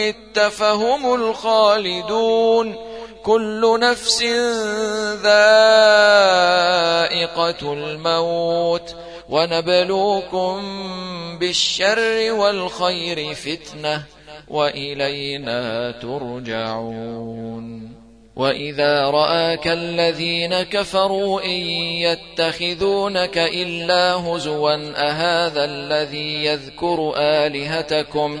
مت فهم الخالدون. كل نفس ذائقة الموت. ونبلوكم بالشر والخير فتنة. وإلينا ترجعون. وإذا رآك الذين كفروا إن يتخذونك إلا هزوا أهذا الذي يذكر آلهتكم؟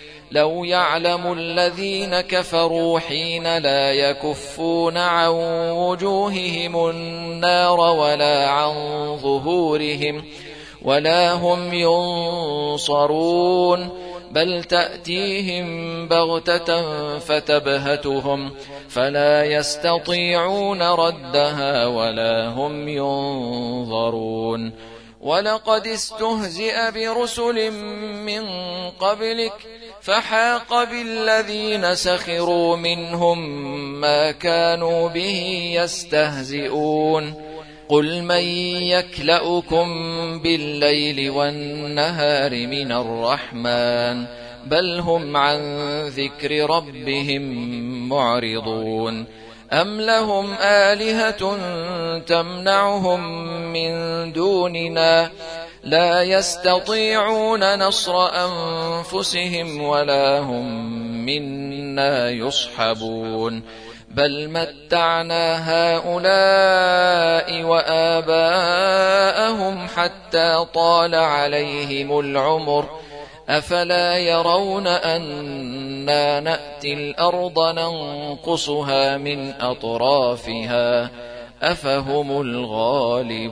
لو يعلم الذين كفروا حين لا يكفون عن وجوههم النار ولا عن ظهورهم ولا هم ينصرون بل تأتيهم بغتة فتبهتهم فلا يستطيعون ردها ولا هم ينظرون. ولقد استهزئ برسل من قبلك فحاق بالذين سخروا منهم ما كانوا به يستهزئون. قل من يكلأكم بالليل والنهار من الرحمن بل هم عن ذكر ربهم معرضون. أم لهم آلهة تمنعهم من دوننا لا يستطيعون نصر أنفسهم ولا هم منا يصحبون. بل متعنا هؤلاء وآباءهم حتى طال عليهم العمر. أفلا يرون أنا نأتي الأرض ننقصها من أطرافها؟ أفهم الغالبون.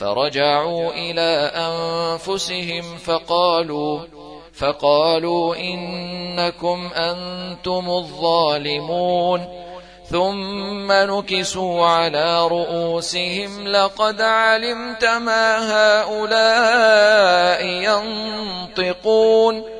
فرجعوا إلى أنفسهم فقالوا فقالوا إنكم أنتم الظالمون ثم نكسوا على رؤوسهم لقد علمت ما هؤلاء ينطقون.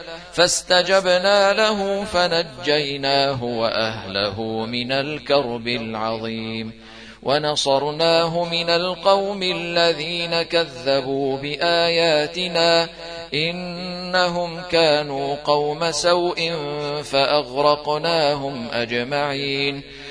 فاستجبنا له فنجيناه وأهله من الكرب العظيم ونصرناه من القوم الذين كذبوا بآياتنا إنهم كانوا قوم سوء فأغرقناهم أجمعين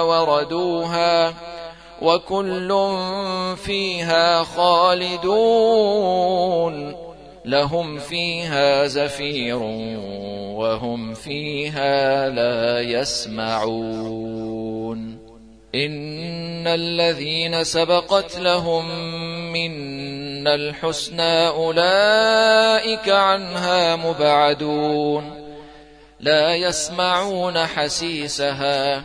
وردوها وكل فيها خالدون لهم فيها زفير وهم فيها لا يسمعون إن الذين سبقت لهم منا الحسنى أولئك عنها مبعدون لا يسمعون حسيسها